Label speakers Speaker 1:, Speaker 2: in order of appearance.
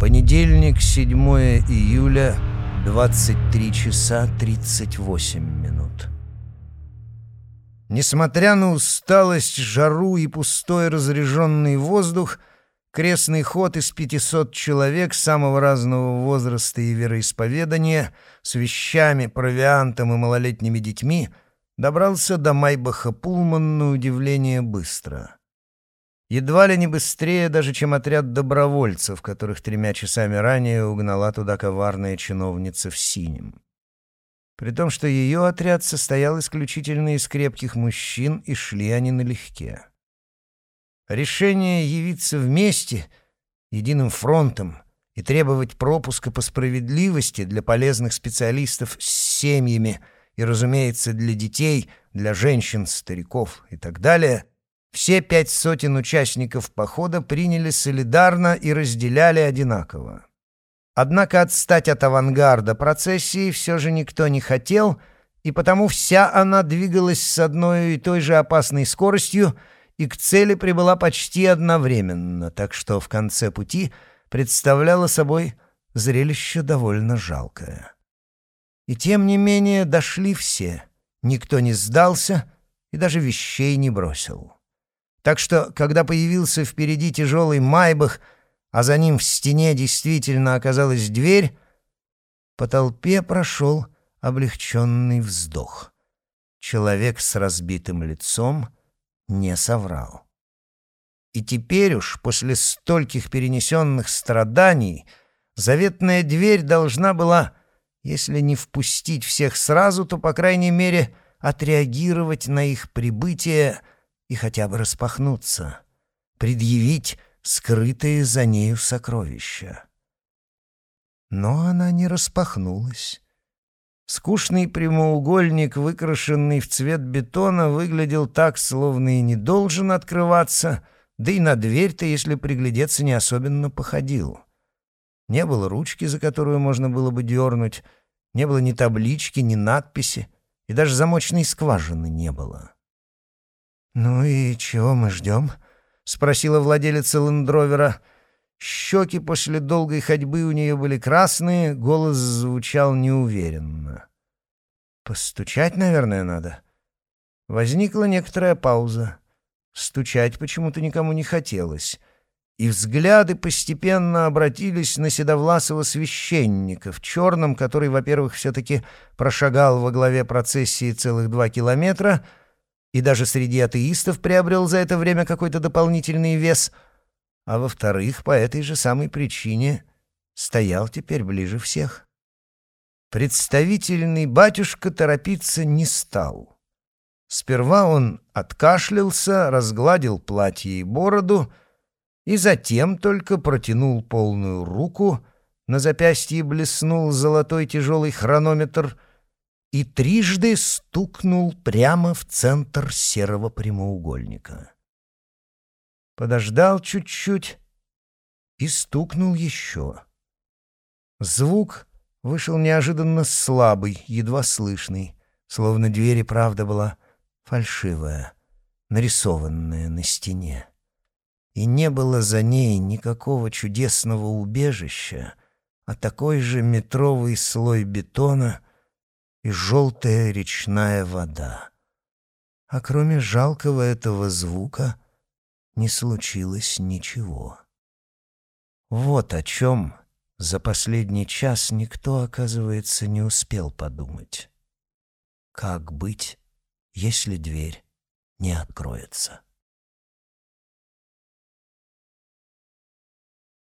Speaker 1: Понедельник, 7 июля, 23 часа 38 минут. Несмотря на усталость, жару и пустой разреженный воздух, крестный ход из 500 человек самого разного возраста и вероисповедания с вещами, провиантом и малолетними детьми добрался до Майбаха Пулман на удивление быстро — Едва ли не быстрее даже, чем отряд добровольцев, которых тремя часами ранее угнала туда коварная чиновница в синем. При том, что ее отряд состоял исключительно из крепких мужчин, и шли они налегке. Решение явиться вместе, единым фронтом, и требовать пропуска по справедливости для полезных специалистов с семьями и, разумеется, для детей, для женщин, стариков и так далее — все пять сотен участников похода приняли солидарно и разделяли одинаково. Однако отстать от авангарда процессии все же никто не хотел, и потому вся она двигалась с одной и той же опасной скоростью и к цели прибыла почти одновременно, так что в конце пути представляла собой зрелище довольно жалкое. И тем не менее дошли все, никто не сдался и даже вещей не бросил. Так что, когда появился впереди тяжелый майбах, а за ним в стене действительно оказалась дверь, по толпе прошел облегченный вздох. Человек с разбитым лицом не соврал. И теперь уж, после стольких перенесенных страданий, заветная дверь должна была, если не впустить всех сразу, то, по крайней мере, отреагировать на их прибытие — и хотя бы распахнуться, предъявить скрытые за нею сокровища. Но она не распахнулась. Скучный прямоугольник, выкрашенный в цвет бетона, выглядел так, словно и не должен открываться, да и на дверь-то, если приглядеться, не особенно походил. Не было ручки, за которую можно было бы дернуть, не было ни таблички, ни надписи, и даже замочной скважины не было. «Ну и чего мы ждем?» — спросила владелица лендровера. Щеки после долгой ходьбы у нее были красные, голос звучал неуверенно. «Постучать, наверное, надо». Возникла некоторая пауза. Стучать почему-то никому не хотелось. И взгляды постепенно обратились на седовласого священника в черном, который, во-первых, все-таки прошагал во главе процессии целых два километра — и даже среди атеистов приобрел за это время какой-то дополнительный вес, а во-вторых, по этой же самой причине стоял теперь ближе всех. Представительный батюшка торопиться не стал. Сперва он откашлялся, разгладил платье и бороду, и затем только протянул полную руку, на запястье блеснул золотой тяжелый хронометр — и трижды стукнул прямо в центр серого прямоугольника. Подождал чуть-чуть и стукнул еще. Звук вышел неожиданно слабый, едва слышный, словно дверь и правда была фальшивая, нарисованная на стене. И не было за ней никакого чудесного убежища, а такой же метровый слой бетона — и желтая речная вода. А кроме жалкого этого звука не случилось ничего. Вот о чем за последний час никто, оказывается, не успел подумать. Как быть, если дверь не откроется?